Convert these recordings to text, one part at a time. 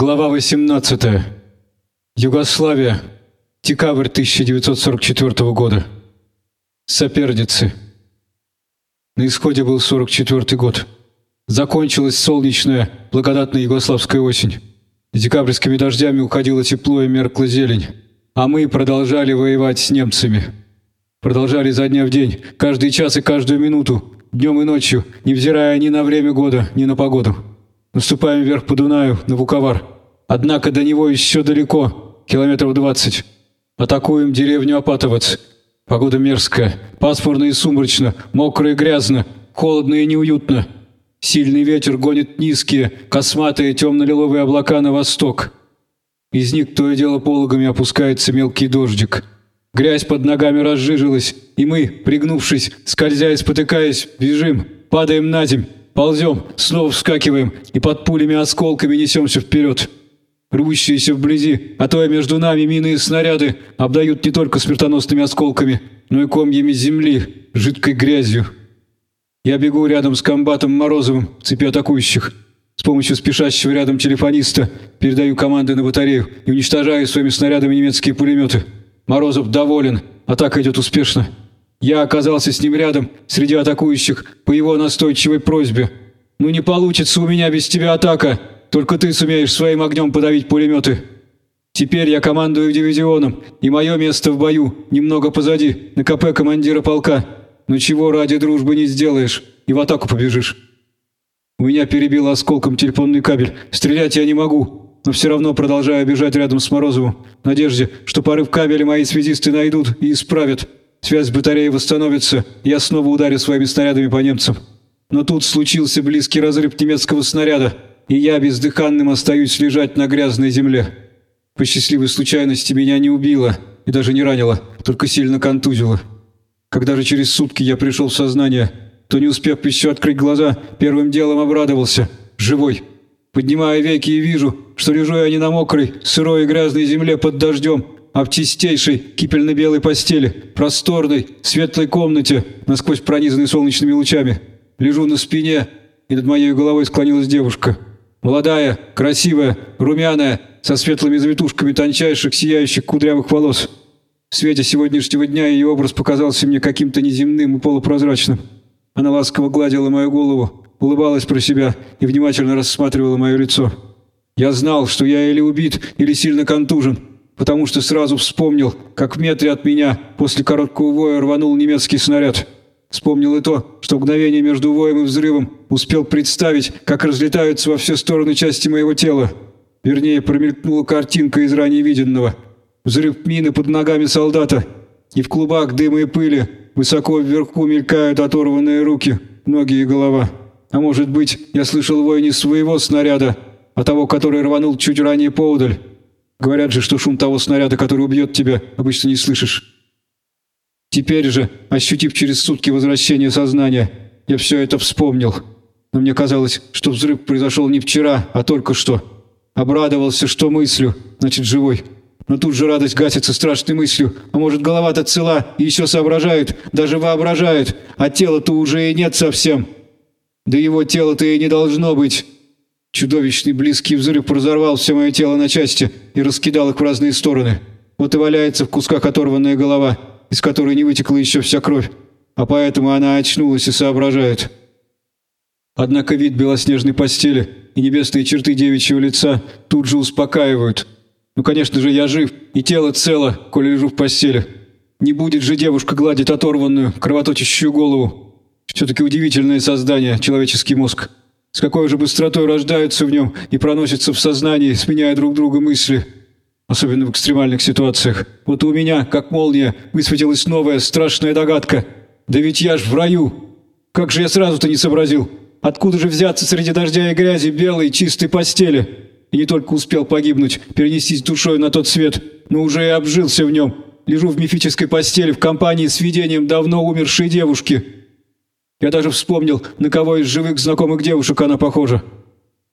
Глава 18. Югославия. Декабрь 1944 года. Соперницы. На исходе был 44 год. Закончилась солнечная, благодатная югославская осень. Декабрьскими дождями уходило тепло и меркла зелень. А мы продолжали воевать с немцами. Продолжали за дня в день, каждый час и каждую минуту, днем и ночью, невзирая ни на время года, ни на погоду. Наступаем вверх по Дунаю, на Вуковар. Однако до него еще далеко, километров двадцать. Атакуем деревню Апатовец. Погода мерзкая, пасмурно и сумрачно, мокро и грязно, холодно и неуютно. Сильный ветер гонит низкие, косматые темно-лиловые облака на восток. Из них то и дело пологами опускается мелкий дождик. Грязь под ногами разжижилась, и мы, пригнувшись, скользя и спотыкаясь, бежим, падаем на земь, ползем, снова вскакиваем и под пулями-осколками несемся вперед. Рвущиеся вблизи, а то и между нами мины и снаряды обдают не только смертоносными осколками, но и комьями земли, жидкой грязью. Я бегу рядом с комбатом Морозовым в цепи атакующих. С помощью спешащего рядом телефониста передаю команды на батарею и уничтожаю своими снарядами немецкие пулеметы. Морозов доволен, атака идет успешно. Я оказался с ним рядом, среди атакующих, по его настойчивой просьбе. «Ну не получится у меня без тебя атака!» Только ты сумеешь своим огнем подавить пулеметы. Теперь я командую дивизионом, и мое место в бою немного позади, на КП командира полка. Но чего ради дружбы не сделаешь, и в атаку побежишь. У меня перебило осколком телефонный кабель. Стрелять я не могу, но все равно продолжаю бежать рядом с Морозовым, в надежде, что порыв кабеля мои связисты найдут и исправят. Связь с батареей восстановится, я снова ударю своими снарядами по немцам. Но тут случился близкий разрыв немецкого снаряда – и я бездыханным остаюсь лежать на грязной земле. По счастливой случайности меня не убило и даже не ранило, только сильно контузило. Когда же через сутки я пришел в сознание, то, не успев еще открыть глаза, первым делом обрадовался. Живой. Поднимая веки и вижу, что лежу я не на мокрой, сырой и грязной земле под дождем, а в чистейшей кипельно-белой постели, просторной, светлой комнате, насквозь пронизанной солнечными лучами. Лежу на спине, и над моей головой склонилась девушка – Молодая, красивая, румяная, со светлыми завитушками тончайших, сияющих кудрявых волос. В свете сегодняшнего дня ее образ показался мне каким-то неземным и полупрозрачным. Она ласково гладила мою голову, улыбалась про себя и внимательно рассматривала мое лицо. Я знал, что я или убит, или сильно контужен, потому что сразу вспомнил, как в метре от меня после короткого воя рванул немецкий снаряд. Вспомнил и то, что мгновение между воем и взрывом успел представить, как разлетаются во все стороны части моего тела. Вернее, промелькнула картинка из ранее виденного. Взрыв мины под ногами солдата. И в клубах дыма и пыли высоко вверху мелькают оторванные руки, ноги и голова. А может быть, я слышал вой не своего снаряда, а того, который рванул чуть ранее поудаль. Говорят же, что шум того снаряда, который убьет тебя, обычно не слышишь. Теперь же, ощутив через сутки возвращение сознания, я все это вспомнил. Но мне казалось, что взрыв произошел не вчера, а только что. Обрадовался, что мыслю, значит, живой. Но тут же радость гасится страшной мыслью. А может, голова-то цела и еще соображает, даже воображает, а тела-то уже и нет совсем. Да его тела-то и не должно быть. Чудовищный близкий взрыв разорвал все мое тело на части и раскидал их в разные стороны. Вот и валяется в кусках оторванная голова из которой не вытекла еще вся кровь, а поэтому она очнулась и соображает. Однако вид белоснежной постели и небесные черты девичьего лица тут же успокаивают. Ну, конечно же, я жив, и тело цело, коли лежу в постели. Не будет же девушка гладить оторванную, кровоточащую голову. Все-таки удивительное создание, человеческий мозг. С какой же быстротой рождаются в нем и проносятся в сознании, сменяя друг друга мысли – особенно в экстремальных ситуациях. Вот у меня, как молния, высветилась новая страшная догадка. Да ведь я ж в раю! Как же я сразу-то не сообразил? Откуда же взяться среди дождя и грязи белой чистой постели? И не только успел погибнуть, перенестись душой на тот свет, но уже и обжился в нем. Лежу в мифической постели в компании с видением давно умершей девушки. Я даже вспомнил, на кого из живых знакомых девушек она похожа.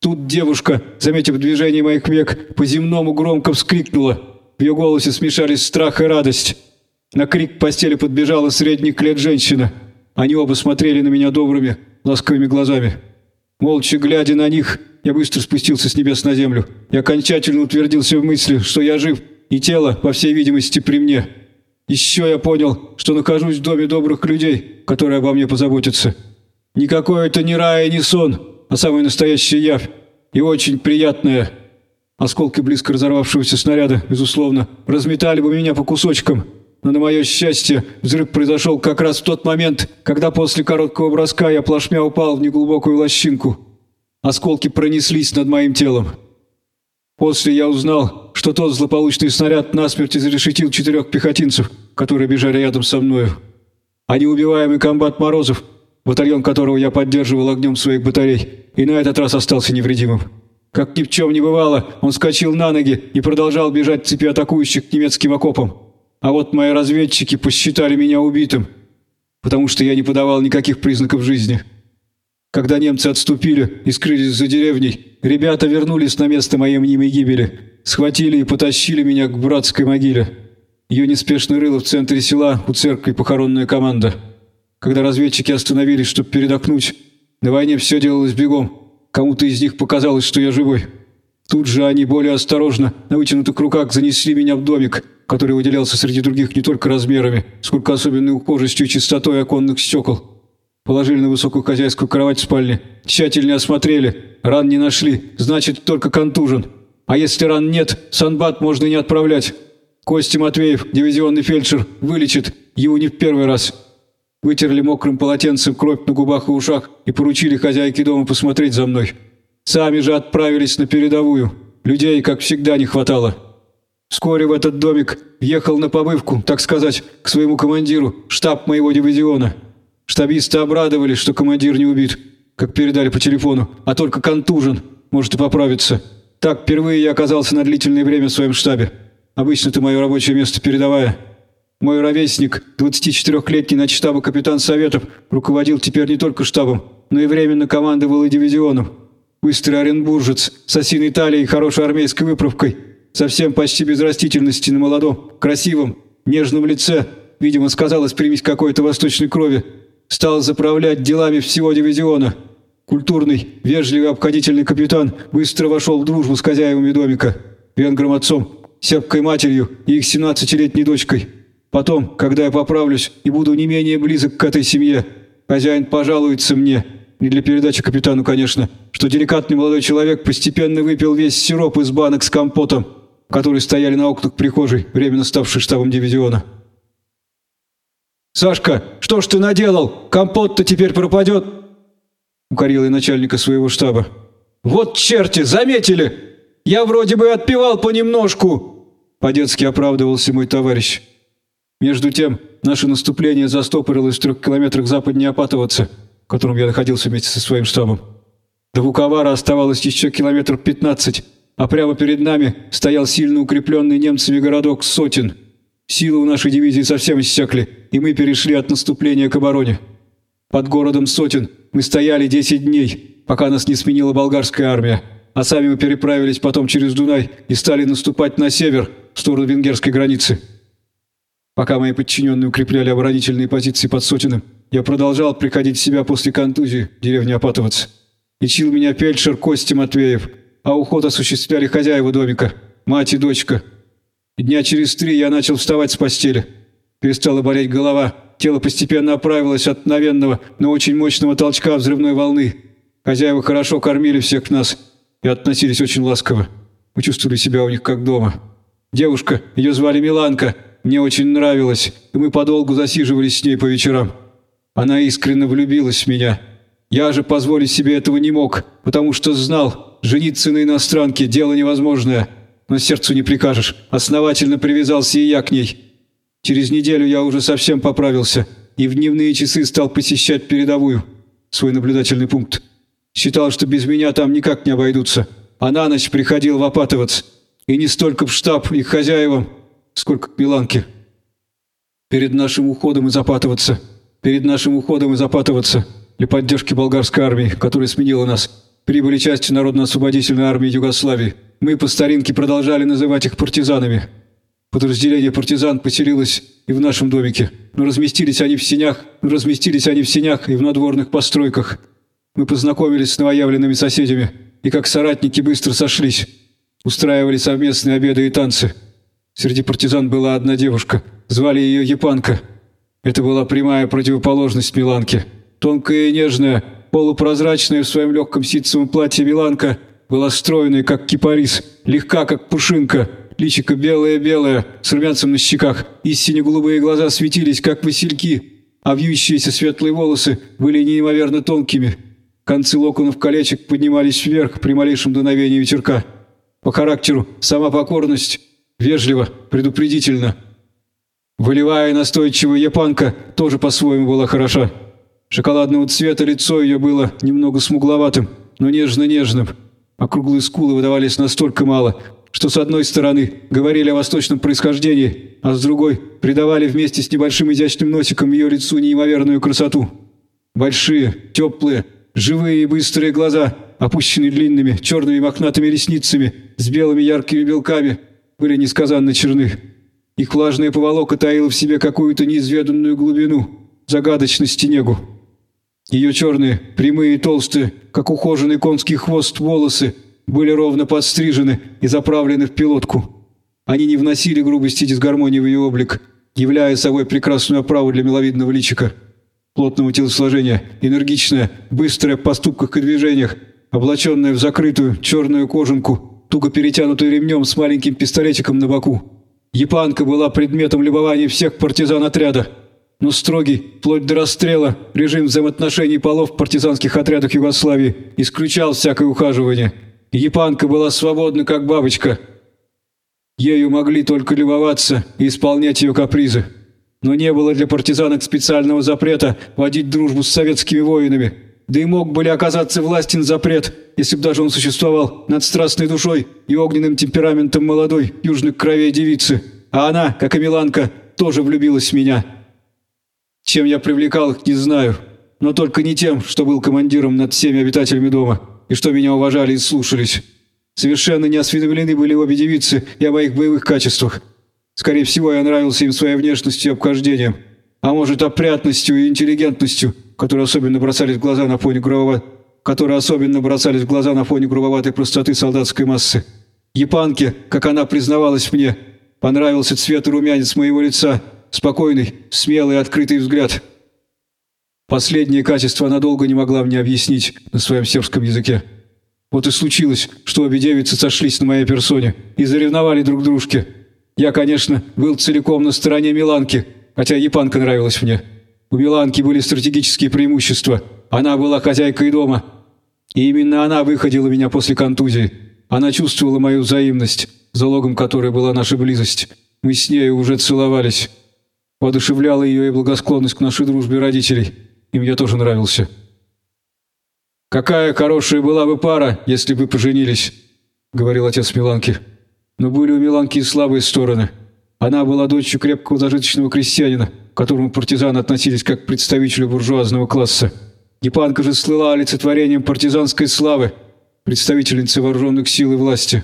Тут девушка, заметив движение моих век, по-земному громко вскрикнула. В ее голосе смешались страх и радость. На крик постели подбежала средних лет женщина. Они оба смотрели на меня добрыми, ласковыми глазами. Молча глядя на них, я быстро спустился с небес на землю и окончательно утвердился в мысли, что я жив, и тело, по всей видимости, при мне. Еще я понял, что нахожусь в доме добрых людей, которые обо мне позаботятся. Никакой это не рай и не сон, а самая настоящая явь, и очень приятная. Осколки близко разорвавшегося снаряда, безусловно, разметали бы меня по кусочкам, но на мое счастье взрыв произошел как раз в тот момент, когда после короткого броска я плашмя упал в неглубокую лощинку. Осколки пронеслись над моим телом. После я узнал, что тот злополучный снаряд насмерть изрешетил четырех пехотинцев, которые бежали рядом со мною. А неубиваемый комбат Морозов, батальон которого я поддерживал огнем своих батарей, и на этот раз остался невредимым. Как ни в чем не бывало, он скачал на ноги и продолжал бежать цепи атакующих к немецким окопам. А вот мои разведчики посчитали меня убитым, потому что я не подавал никаких признаков жизни. Когда немцы отступили и скрылись за деревней, ребята вернулись на место моей мнимой гибели, схватили и потащили меня к братской могиле. Ее неспешно рыла в центре села у церкви похоронная команда. Когда разведчики остановились, чтобы передохнуть, на войне все делалось бегом. Кому-то из них показалось, что я живой. Тут же они более осторожно, на вытянутых руках, занесли меня в домик, который выделялся среди других не только размерами, сколько особенной ухожестью и чистотой оконных стекол. Положили на высокую хозяйскую кровать в спальне. Тщательно осмотрели. Ран не нашли. Значит, только контужен. А если ран нет, санбат можно и не отправлять. Костя Матвеев, дивизионный фельдшер, вылечит. Его не в первый раз. Вытерли мокрым полотенцем кровь на губах и ушах и поручили хозяйке дома посмотреть за мной. Сами же отправились на передовую. Людей, как всегда, не хватало. Вскоре в этот домик въехал на побывку, так сказать, к своему командиру, штаб моего дивизиона. Штабисты обрадовались, что командир не убит, как передали по телефону, а только контужен, может и поправиться. Так впервые я оказался на длительное время в своем штабе. Обычно это мое рабочее место передовая. Мой ровесник, 24-летний начштаба капитан Советов, руководил теперь не только штабом, но и временно командовал и дивизионом. Быстрый оренбуржец, с осиной талией и хорошей армейской выправкой, совсем почти без растительности на молодом, красивом, нежном лице, видимо, сказалось примесь какой-то восточной крови, стал заправлять делами всего дивизиона. Культурный, вежливый, обходительный капитан быстро вошел в дружбу с хозяевами домика, венгром отцом, сербкой матерью и их 17-летней дочкой. Потом, когда я поправлюсь и буду не менее близок к этой семье, хозяин пожалуется мне, не для передачи капитану, конечно, что деликатный молодой человек постепенно выпил весь сироп из банок с компотом, которые стояли на окнах прихожей, временно ставшей штабом дивизиона. «Сашка, что ж ты наделал? Компот-то теперь пропадет!» Укорил я начальника своего штаба. «Вот черти, заметили! Я вроде бы отпевал понемножку!» По-детски оправдывался мой товарищ. Между тем, наше наступление застопорилось в трех километрах западнее Апатовца, в котором я находился вместе со своим штабом. До Вуковара оставалось еще километр пятнадцать, а прямо перед нами стоял сильно укрепленный немцами городок Сотин – Силы у нашей дивизии совсем иссякли, и мы перешли от наступления к обороне. Под городом Сотен мы стояли 10 дней, пока нас не сменила болгарская армия, а сами мы переправились потом через Дунай и стали наступать на север, в сторону венгерской границы. Пока мои подчиненные укрепляли оборонительные позиции под Сотиным, я продолжал приходить в себя после контузии в деревне Апатовец. Лечил меня фельдшер Костя Матвеев, а уход осуществляли хозяева домика, мать и дочка – Дня через три я начал вставать с постели. Перестала болеть голова. Тело постепенно оправилось от мгновенного, но очень мощного толчка взрывной волны. Хозяева хорошо кормили всех нас и относились очень ласково. Мы чувствовали себя у них как дома. Девушка, ее звали Миланка, мне очень нравилась, и мы подолгу засиживались с ней по вечерам. Она искренне влюбилась в меня. Я же позволить себе этого не мог, потому что знал, жениться на иностранке – дело невозможное – но сердцу не прикажешь. Основательно привязался и я к ней. Через неделю я уже совсем поправился и в дневные часы стал посещать передовую, свой наблюдательный пункт. Считал, что без меня там никак не обойдутся, а на ночь приходил в Апатовец. И не столько в штаб и к хозяевам, сколько к Миланке. Перед нашим уходом из Апатовца, перед нашим уходом из Апатовца, для поддержки болгарской армии, которая сменила нас, прибыли части Народно-освободительной армии Югославии. Мы по старинке продолжали называть их партизанами. Подразделение партизан поселилось и в нашем домике, но разместились они в сенях, но разместились они в сенях и в надворных постройках. Мы познакомились с новоявленными соседями, и как соратники быстро сошлись. Устраивали совместные обеды и танцы. Среди партизан была одна девушка. Звали ее Япанка. Это была прямая противоположность Миланке. Тонкая и нежная, полупрозрачная в своем легком ситцевом платье Миланка была стройной, как кипарис, легка, как пушинка, личико белое-белое, с румянцем на щеках, и сине-голубые глаза светились, как васильки, а вьющиеся светлые волосы были неимоверно тонкими. Концы локонов колечек поднимались вверх при малейшем дуновении ветерка. По характеру сама покорность, вежливо, предупредительно. Волевая и настойчивая япанка тоже по-своему была хороша. Шоколадного цвета лицо ее было немного смугловатым, но нежно-нежным. Округлые скулы выдавались настолько мало, что с одной стороны говорили о восточном происхождении, а с другой придавали вместе с небольшим изящным носиком ее лицу неимоверную красоту. Большие, теплые, живые и быстрые глаза, опущенные длинными, черными мохнатыми ресницами, с белыми яркими белками, были несказанно черны. Их влажная поволока таила в себе какую-то неизведанную глубину, загадочность и негу. Ее черные, прямые и толстые, как ухоженный конский хвост волосы, были ровно подстрижены и заправлены в пилотку. Они не вносили грубости и дисгармонии в ее облик, являя собой прекрасную оправу для миловидного личика. Плотного телосложения, энергичная, быстрая в поступках и движениях, облаченная в закрытую черную кожанку, туго перетянутую ремнем с маленьким пистолетиком на боку. Япанка была предметом любования всех партизан отряда – но строгий, вплоть до расстрела, режим взаимоотношений полов в партизанских отрядах Югославии исключал всякое ухаживание. Япанка была свободна, как бабочка. Ею могли только любоваться и исполнять ее капризы. Но не было для партизанок специального запрета водить дружбу с советскими воинами. Да и мог бы ли оказаться властен запрет, если бы даже он существовал над страстной душой и огненным темпераментом молодой южных кровей девицы. А она, как и Миланка, тоже влюбилась в меня». Чем я привлекал их, не знаю, но только не тем, что был командиром над всеми обитателями дома, и что меня уважали и слушались. Совершенно не осведомлены были обе девицы и о моих боевых качествах. Скорее всего, я нравился им своей внешностью и обхождением, а может, опрятностью и интеллигентностью, которые особенно бросались в глаза на фоне грубоватой которые особенно бросались в глаза на фоне грубоватой простоты солдатской массы. Япанке, как она признавалась мне, понравился цвет и румянец моего лица – Спокойный, смелый, открытый взгляд. Последнее качество она долго не могла мне объяснить на своем сербском языке. Вот и случилось, что обе девицы сошлись на моей персоне и заревновали друг дружке. Я, конечно, был целиком на стороне Миланки, хотя япанка нравилась мне. У Миланки были стратегические преимущества. Она была хозяйкой дома. И именно она выходила меня после контузии. Она чувствовала мою взаимность, залогом которой была наша близость. Мы с ней уже целовались. Воодушевляла ее и благосклонность к нашей дружбе родителей. Им я тоже нравился. «Какая хорошая была бы пара, если бы поженились», — говорил отец Миланки. Но были у Миланки и слабые стороны. Она была дочерью крепкого зажиточного крестьянина, к которому партизаны относились как к представителю буржуазного класса. Япанка же слыла олицетворением партизанской славы, представительницы вооруженных сил и власти.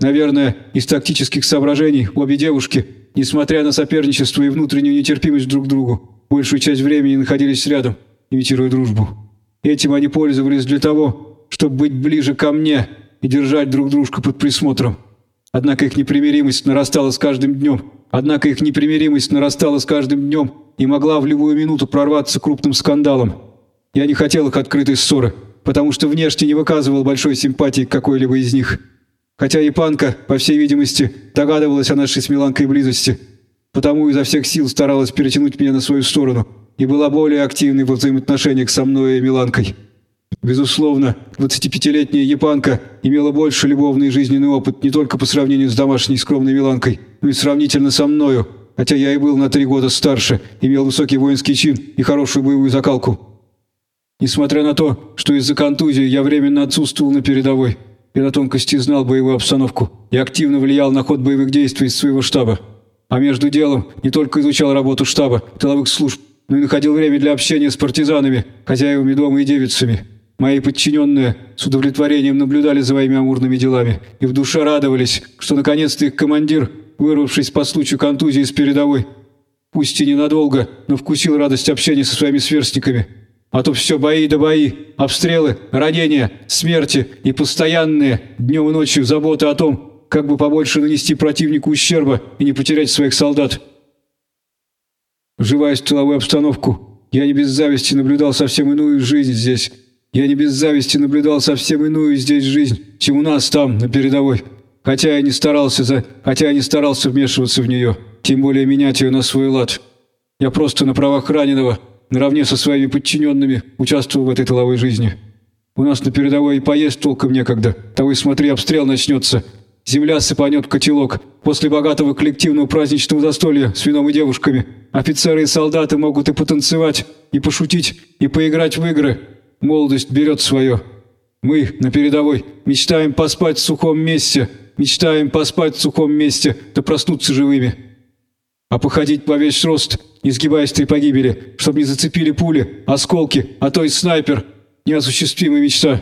Наверное, из тактических соображений обе девушки — несмотря на соперничество и внутреннюю нетерпимость друг к другу, большую часть времени находились рядом, имитируя дружбу. Этим они пользовались для того, чтобы быть ближе ко мне и держать друг дружку под присмотром. Однако их непримиримость нарастала с каждым днем. Однако их непримиримость нарастала с каждым днем и могла в любую минуту прорваться крупным скандалом. Я не хотел их открытой ссоры, потому что внешне не выказывал большой симпатии к какой-либо из них. Хотя Япанка, по всей видимости, догадывалась о нашей с Миланкой близости, потому изо всех сил старалась перетянуть меня на свою сторону и была более активной во взаимоотношениях со мной и Миланкой. Безусловно, 25-летняя Япанка имела больше любовный и жизненный опыт не только по сравнению с домашней скромной Миланкой, но и сравнительно со мною, хотя я и был на три года старше, имел высокий воинский чин и хорошую боевую закалку. Несмотря на то, что из-за контузии я временно отсутствовал на передовой, и на тонкости знал боевую обстановку и активно влиял на ход боевых действий из своего штаба. А между делом не только изучал работу штаба, тыловых служб, но и находил время для общения с партизанами, хозяевами дома и девицами. Мои подчиненные с удовлетворением наблюдали за моими амурными делами и в душе радовались, что наконец-то их командир, вырвавшись по случаю контузии с передовой, пусть и ненадолго, но вкусил радость общения со своими сверстниками. А то все бои да бои, обстрелы, ранения, смерти и постоянные, днем и ночью, заботы о том, как бы побольше нанести противнику ущерба и не потерять своих солдат. Вживаясь в тыловую обстановку, я не без зависти наблюдал совсем иную жизнь здесь. Я не без зависти наблюдал совсем иную здесь жизнь, чем у нас там, на передовой. Хотя я не старался за... хотя я не старался вмешиваться в нее, тем более менять ее на свой лад. Я просто на правах раненого, наравне со своими подчиненными, участвовал в этой тыловой жизни. У нас на передовой и поесть толком некогда. Того и смотри, обстрел начнется. Земля сыпанет котелок. После богатого коллективного праздничного застолья с вином и девушками офицеры и солдаты могут и потанцевать, и пошутить, и поиграть в игры. Молодость берет свое. Мы на передовой мечтаем поспать в сухом месте, мечтаем поспать в сухом месте, да проснуться живыми. А походить по весь рост, изгибаясь три погибели, чтобы не зацепили пули, осколки, а то и снайпер – неосуществимая мечта.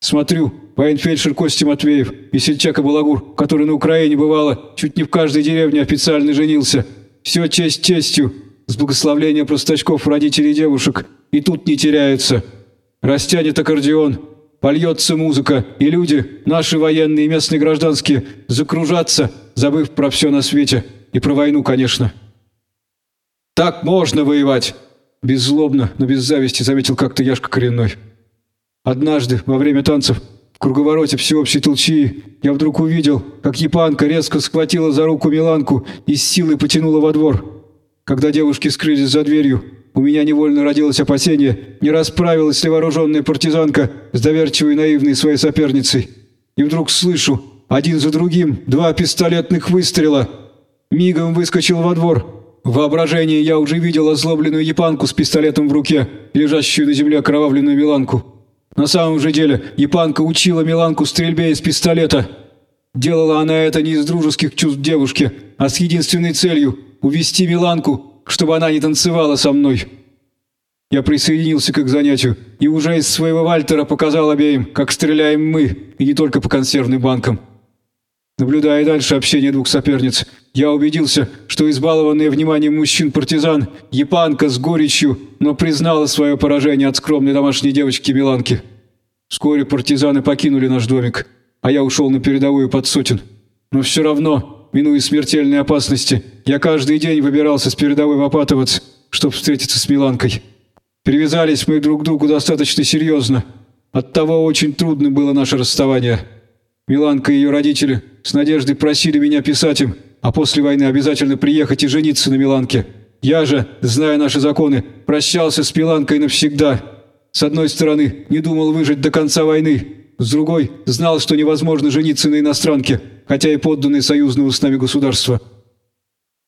Смотрю, военфельдшер Костя Матвеев и сельчака Балагур, который на Украине бывало, чуть не в каждой деревне официально женился. Все честь честью, с благословления простачков родителей девушек, и тут не теряются. Растянет аккордеон, польется музыка, и люди, наши военные и местные гражданские, закружатся, забыв про все на свете, и про войну, конечно. «Так можно воевать!» Беззлобно, но без зависти заметил как-то Яшка Коренной. Однажды, во время танцев, в круговороте всеобщей толчии, я вдруг увидел, как япанка резко схватила за руку Миланку и с силой потянула во двор. Когда девушки скрылись за дверью, у меня невольно родилось опасение, не расправилась ли вооруженная партизанка с доверчивой наивной своей соперницей. И вдруг слышу, один за другим, два пистолетных выстрела. Мигом выскочил во двор. В воображении я уже видел озлобленную япанку с пистолетом в руке, лежащую на земле окровавленную Миланку. На самом же деле, япанка учила Миланку стрельбе из пистолета. Делала она это не из дружеских чувств девушки, а с единственной целью – увести Миланку, чтобы она не танцевала со мной. Я присоединился к занятию и уже из своего Вальтера показал обеим, как стреляем мы, и не только по консервным банкам. Наблюдая дальше общение двух соперниц, я убедился, что избалованная вниманием мужчин партизан, япанка с горечью, но признала свое поражение от скромной домашней девочки Миланки. Вскоре партизаны покинули наш домик, а я ушел на передовую под сотен. Но все равно, минуя смертельные опасности, я каждый день выбирался с передовой в Апатовец, чтобы встретиться с Миланкой. Привязались мы друг к другу достаточно серьезно. Оттого очень трудно было наше расставание. Миланка и ее родители с надеждой просили меня писать им, а после войны обязательно приехать и жениться на Миланке. Я же, зная наши законы, прощался с Миланкой навсегда. С одной стороны, не думал выжить до конца войны, с другой, знал, что невозможно жениться на иностранке, хотя и подданной союзного с нами государства.